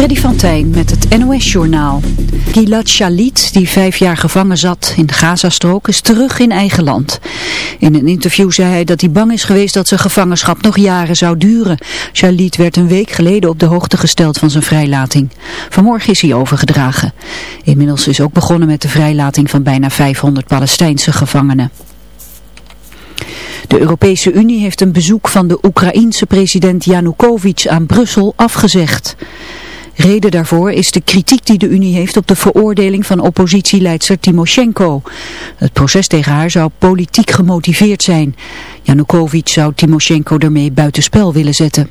Freddy van Tijn met het NOS-journaal. Gilad Shalit, die vijf jaar gevangen zat in de Gazastrook, is terug in eigen land. In een interview zei hij dat hij bang is geweest dat zijn gevangenschap nog jaren zou duren. Shalit werd een week geleden op de hoogte gesteld van zijn vrijlating. Vanmorgen is hij overgedragen. Inmiddels is ook begonnen met de vrijlating van bijna 500 Palestijnse gevangenen. De Europese Unie heeft een bezoek van de Oekraïense president Janukovic aan Brussel afgezegd. Reden daarvoor is de kritiek die de Unie heeft op de veroordeling van oppositieleidster Timoshenko. Het proces tegen haar zou politiek gemotiveerd zijn. Janukovic zou Timoshenko daarmee buitenspel willen zetten.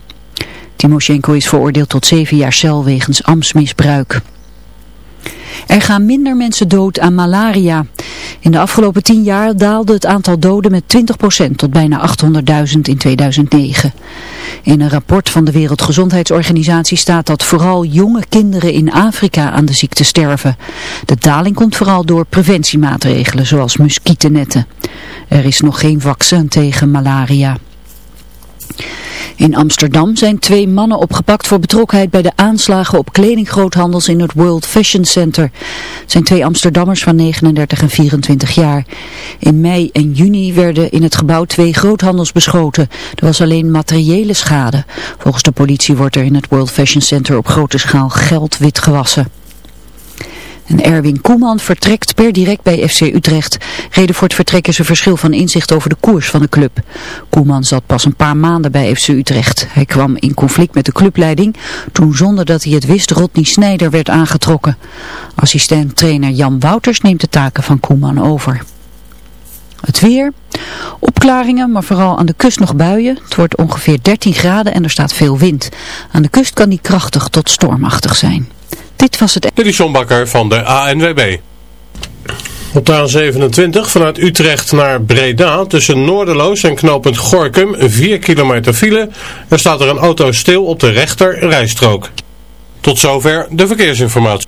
Timoshenko is veroordeeld tot zeven jaar cel wegens ambtsmisbruik. Er gaan minder mensen dood aan malaria. In de afgelopen tien jaar daalde het aantal doden met 20% tot bijna 800.000 in 2009. In een rapport van de Wereldgezondheidsorganisatie staat dat vooral jonge kinderen in Afrika aan de ziekte sterven. De daling komt vooral door preventiemaatregelen zoals muskietennetten. Er is nog geen vaccin tegen malaria. In Amsterdam zijn twee mannen opgepakt voor betrokkenheid bij de aanslagen op kledinggroothandels in het World Fashion Center. Het zijn twee Amsterdammers van 39 en 24 jaar. In mei en juni werden in het gebouw twee groothandels beschoten. Er was alleen materiële schade. Volgens de politie wordt er in het World Fashion Center op grote schaal geld witgewassen. En Erwin Koeman vertrekt per direct bij FC Utrecht. Reden voor het vertrek is een verschil van inzicht over de koers van de club. Koeman zat pas een paar maanden bij FC Utrecht. Hij kwam in conflict met de clubleiding toen zonder dat hij het wist Rodney Snijder werd aangetrokken. Assistent-trainer Jan Wouters neemt de taken van Koeman over. Het weer, opklaringen, maar vooral aan de kust nog buien. Het wordt ongeveer 13 graden en er staat veel wind. Aan de kust kan die krachtig tot stormachtig zijn. Dit was het... Dit is van de ANWB. Op de A27 vanuit Utrecht naar Breda tussen Noorderloos en knooppunt Gorkum 4 kilometer file. Er staat er een auto stil op de rechter rijstrook. Tot zover de verkeersinformatie.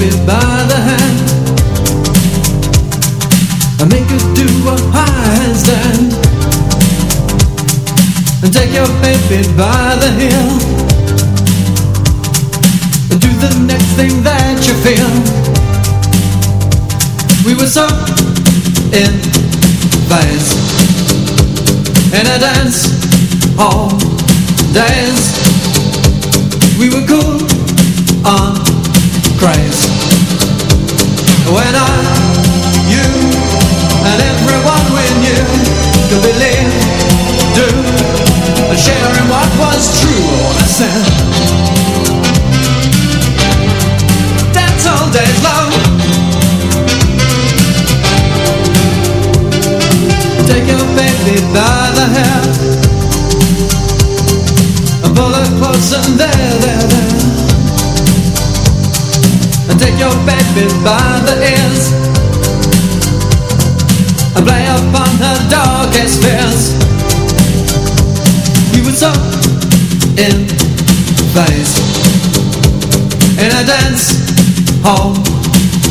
Baby by the hand. And make her do a handstand And take your baby by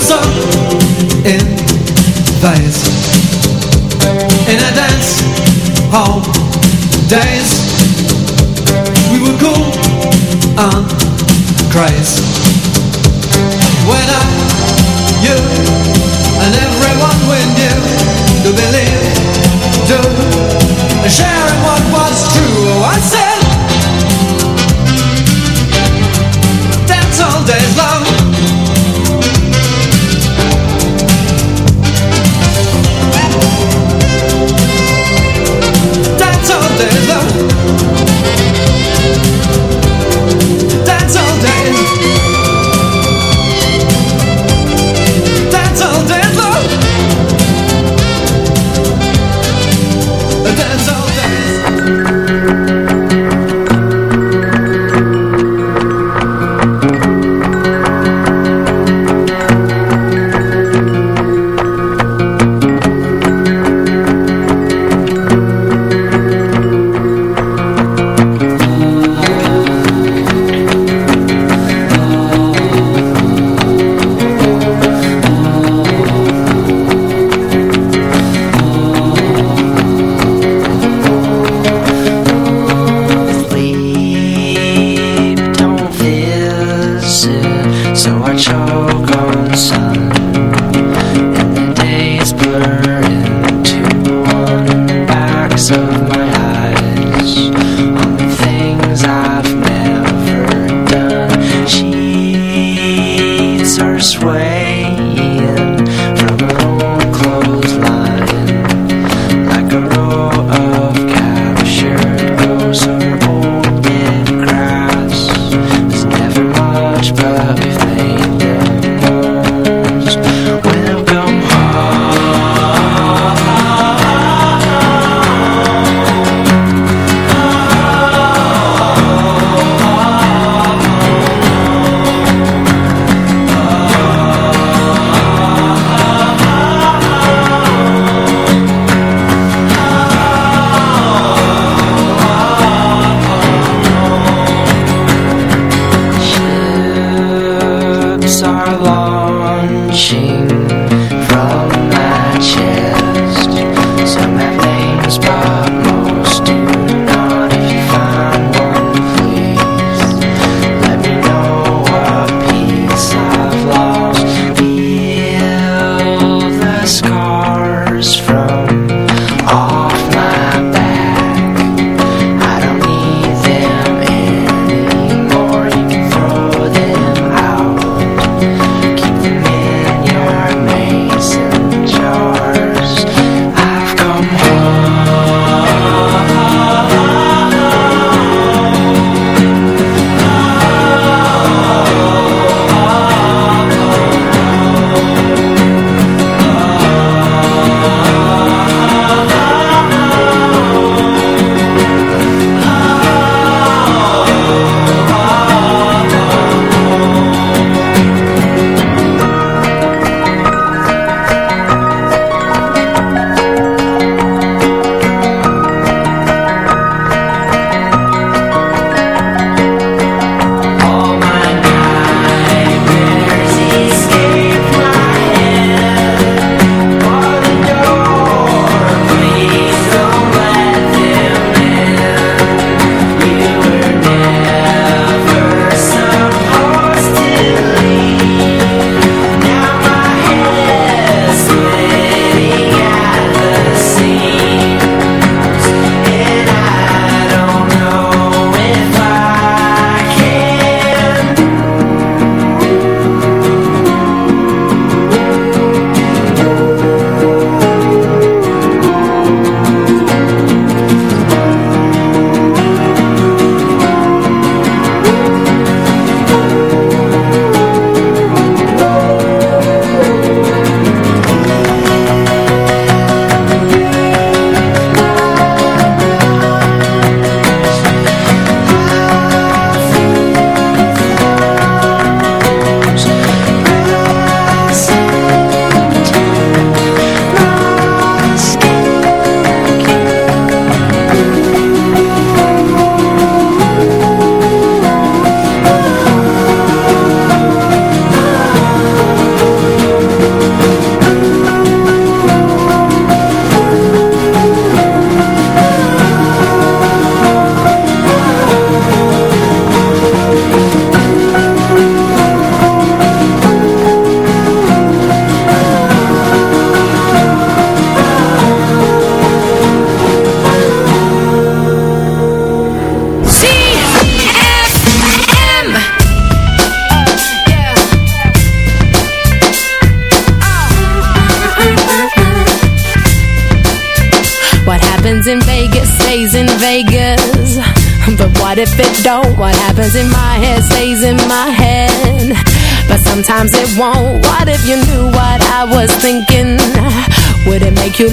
sun in days In a dance hall days We were cool and crazy. When I, you and everyone we knew To believe, do, sharing what was true I said verdad.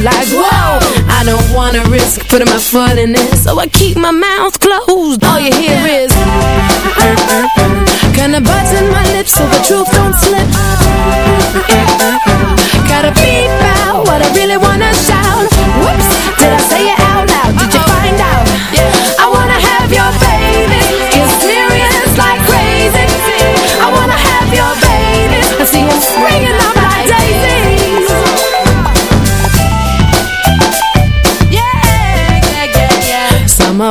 Like, whoa? I don't wanna risk putting my foot in it, so I keep my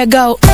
I go.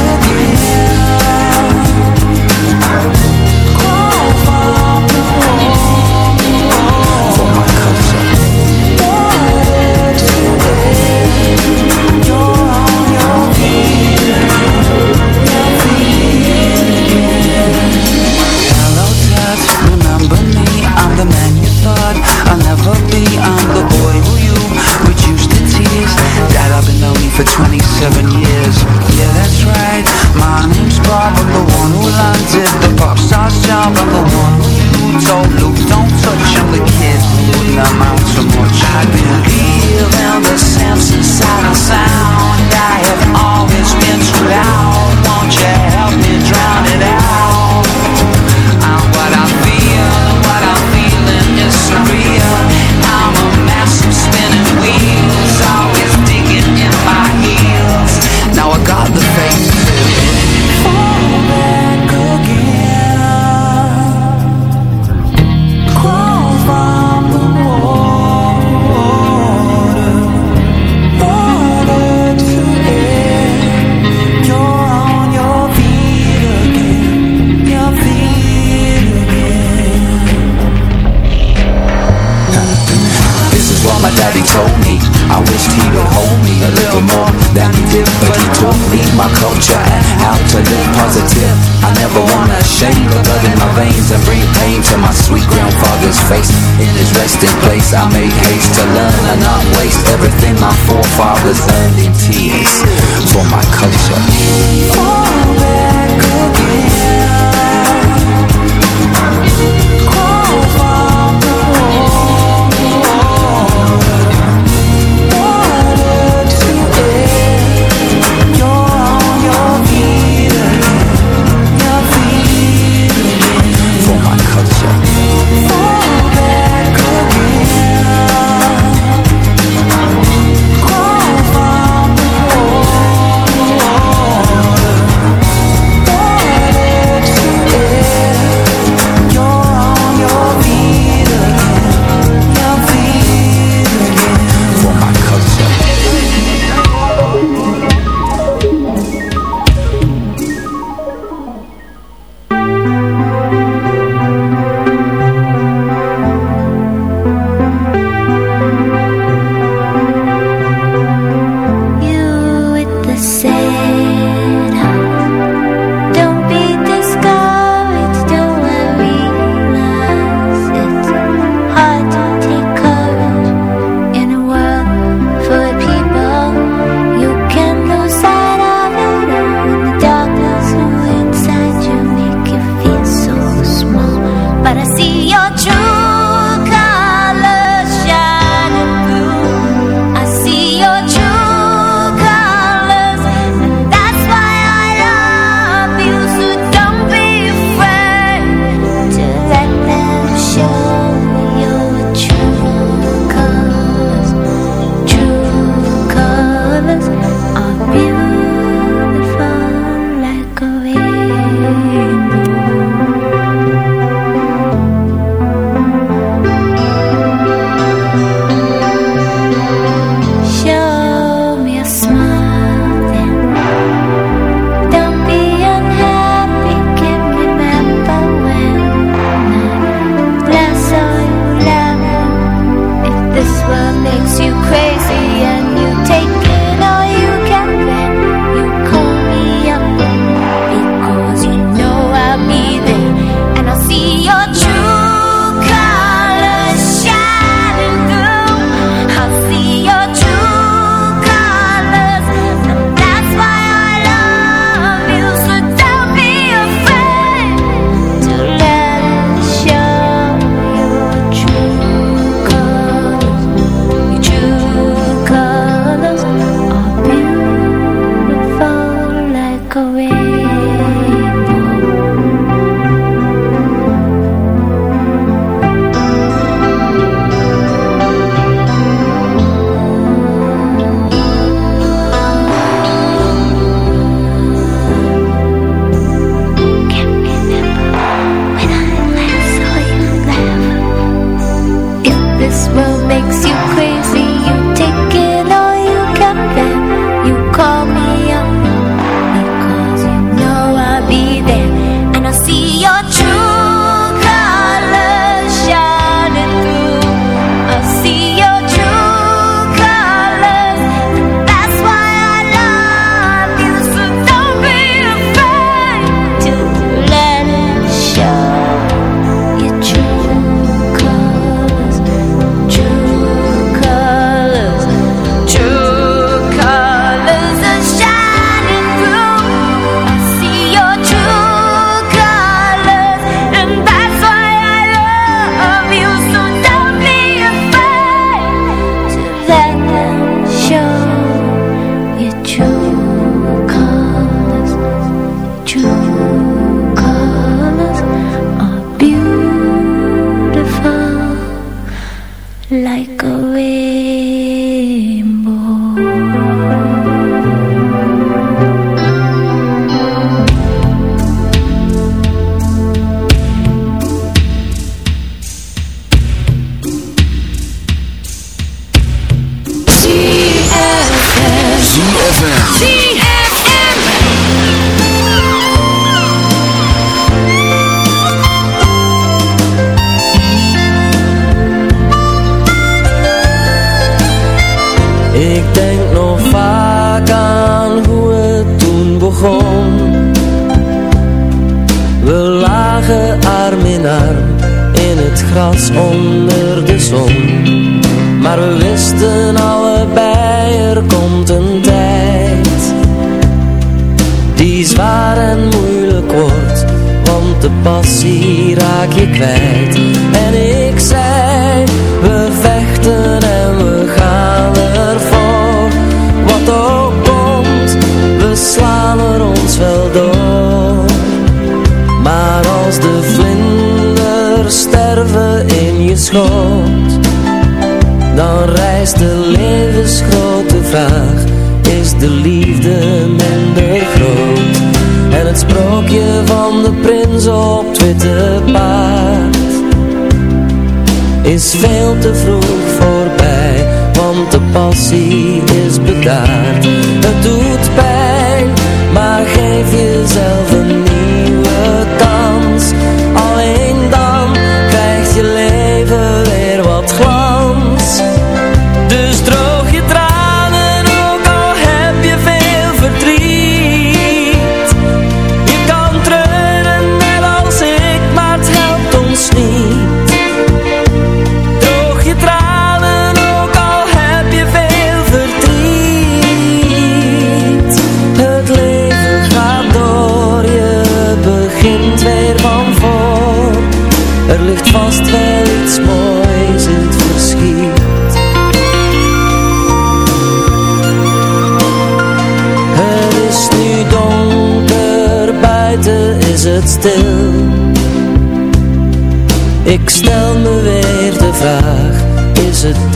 Het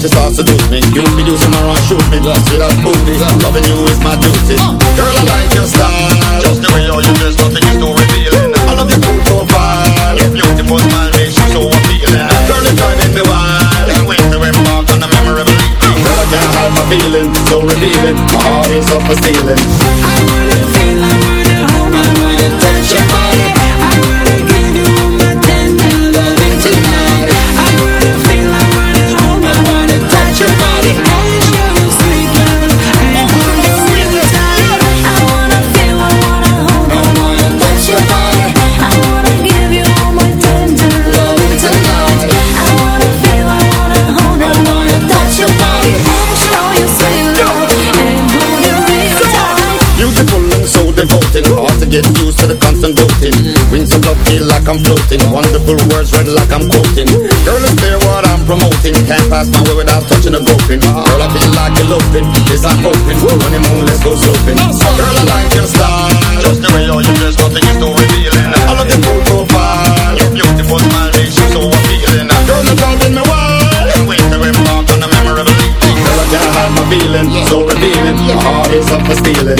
sweet talk and she start seduce me. You be do some around shoot me. See that booty Loving you is my duty. Girl I like your style. Just the way how you dress nothing is too revealing. I love your cool profile. Your beautiful smile makes you so appealing. Girl it's driving me wild. Can't wait to embark on a memorable evening. Girl I can't hide my feeling So revealing. My heart is up for stealing like Wonderful words read like I'm quoting. Girl, it's clear what I'm promoting. Can't pass my way without touching a groping. Girl, I feel like eloping. Yes, I'm hoping. Honeymoon, let's go sloping. Girl, I like your style. Just the way how you dress, nothing is too revealing. I love your full profile. Your beautiful smile makes you so appealing. Girl, you're driving me wild. Can't wait to embark on a memorable evening. Girl, I can't hide my feeling. So revealing. My heart is up for stealing.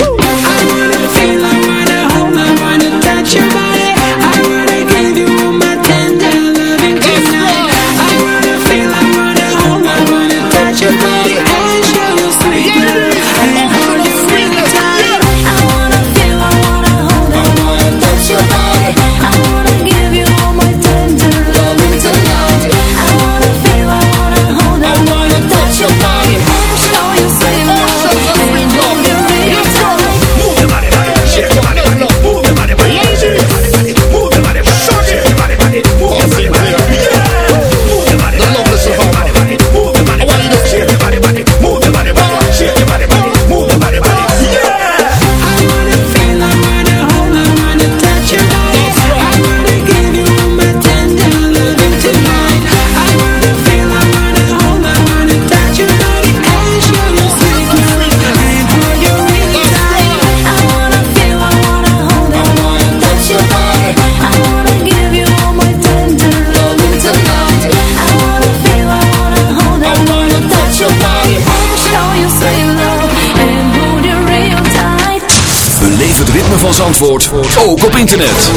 Zandvoort ook op internet.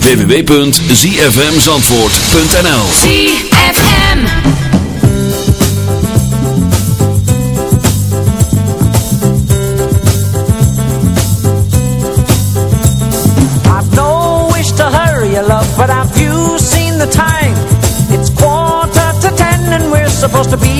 www.zfmzandvoort.nl ZFM. I've no wish to hurry you, love, but have you seen the time? It's quarter to ten and we're supposed to be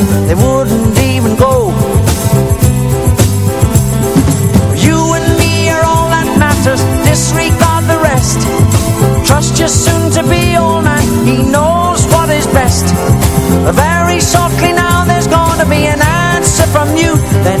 They wouldn't even go. You and me are all that matters, disregard the rest. Trust your soon to be old man, he knows what is best. Very shortly now there's gonna be an answer from you, then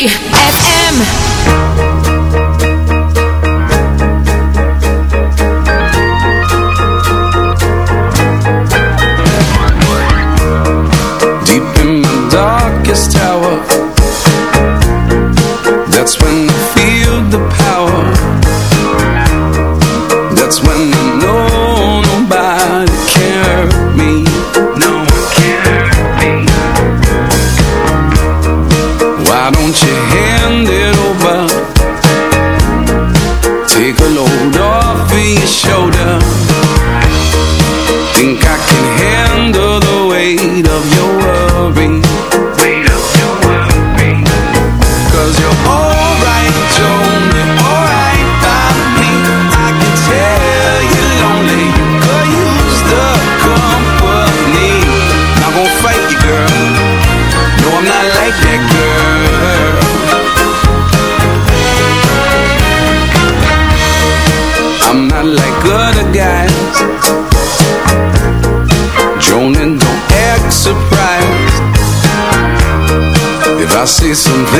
ZFM. is een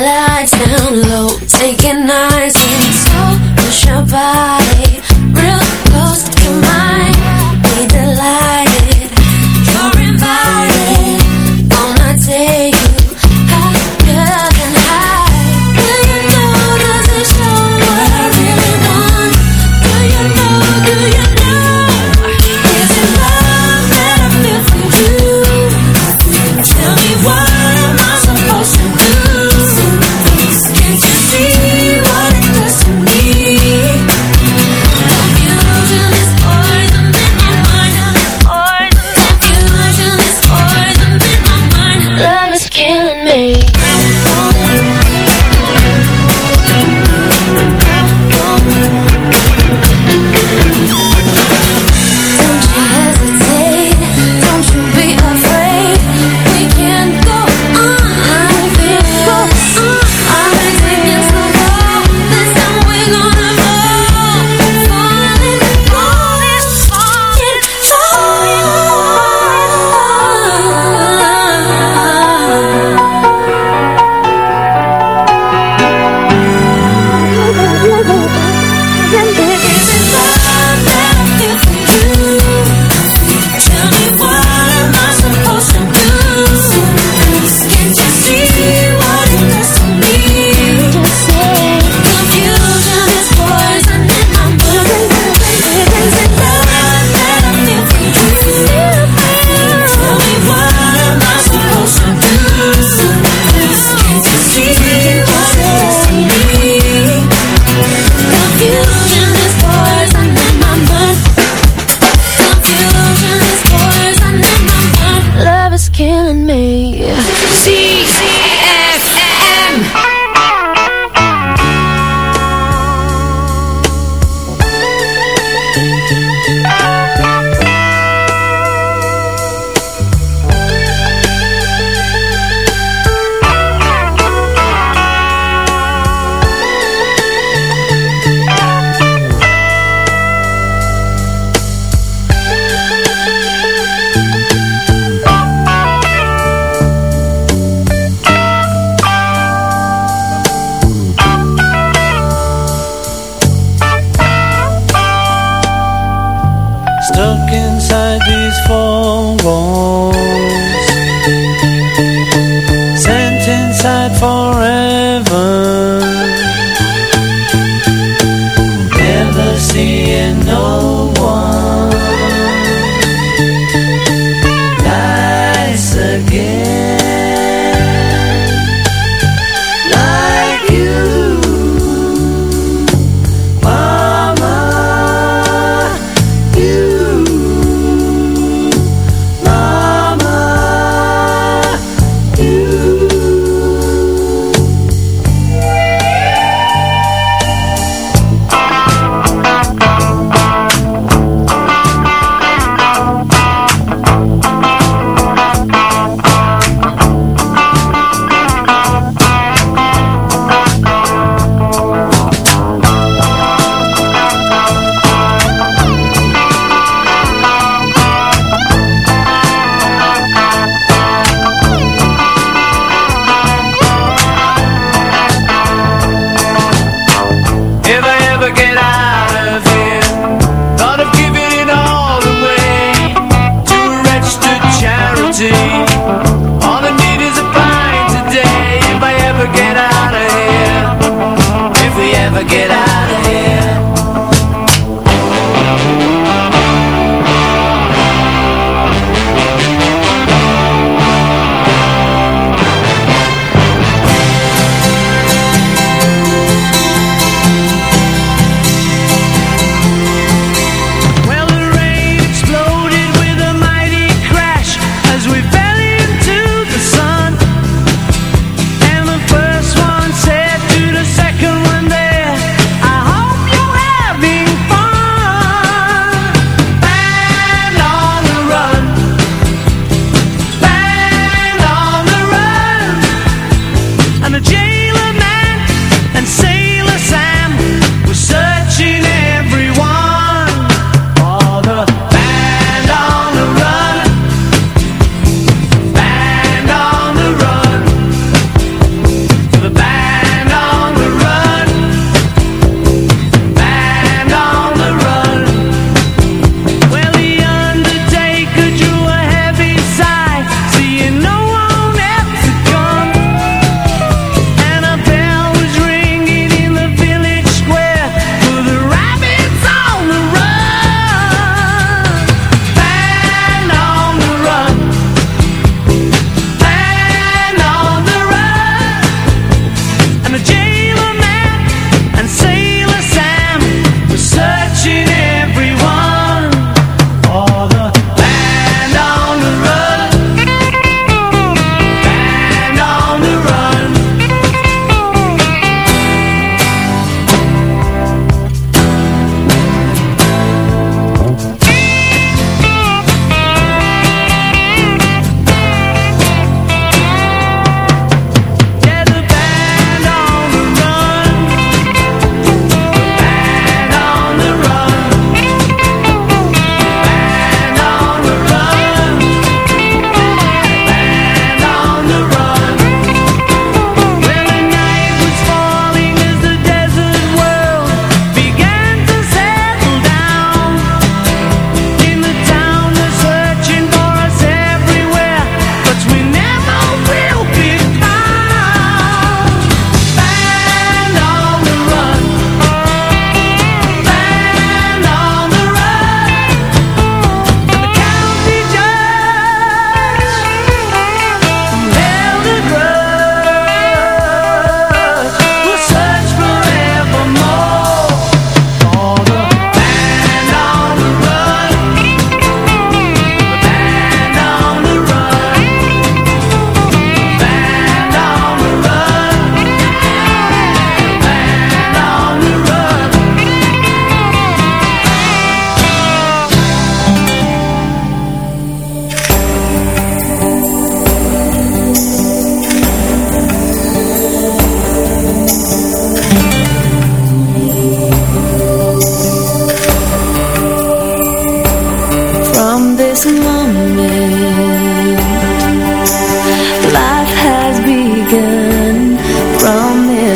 lights down low, taking nice and slow, push your body.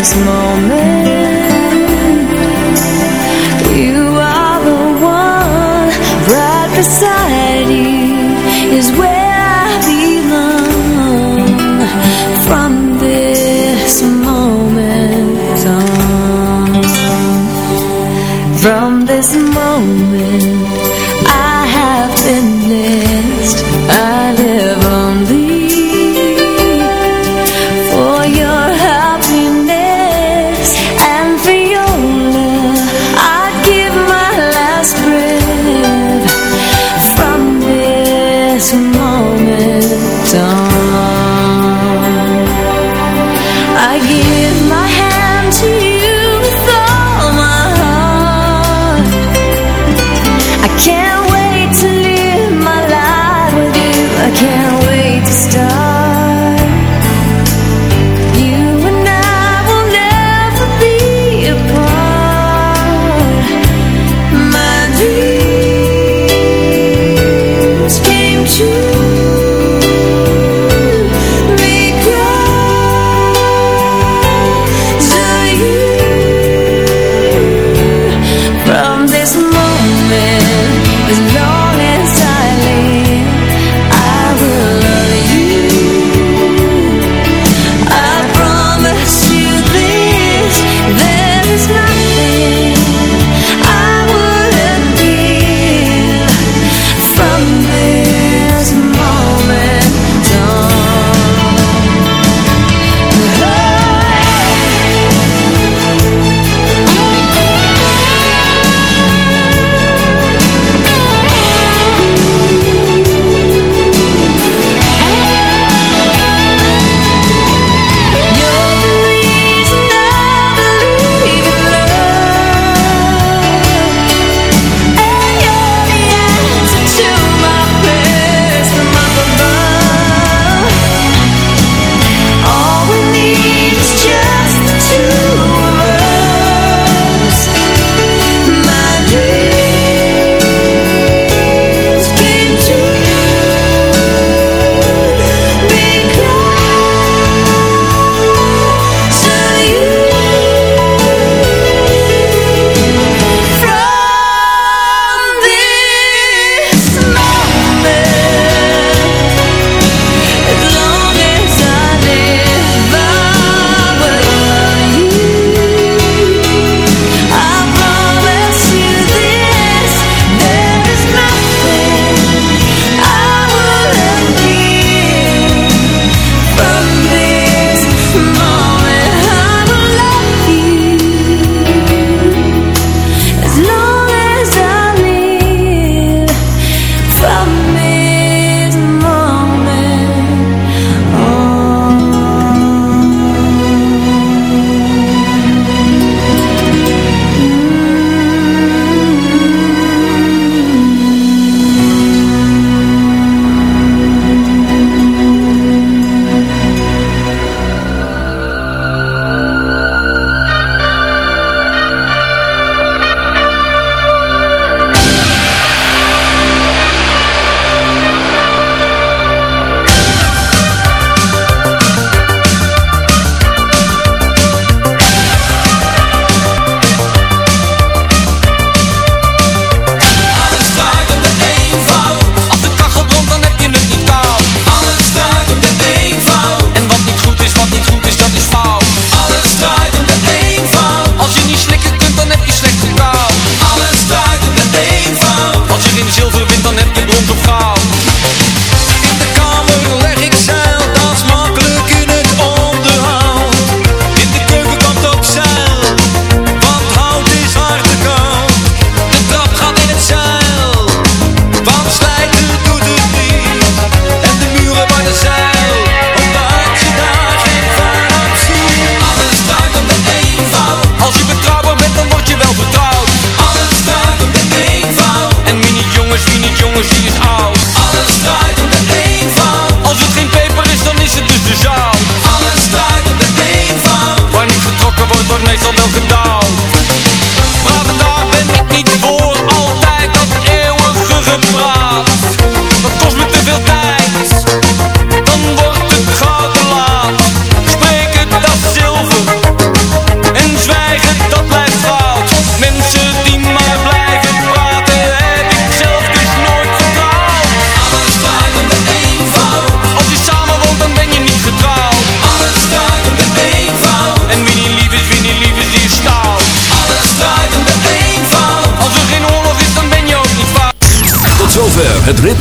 this moment. You are the one right beside is where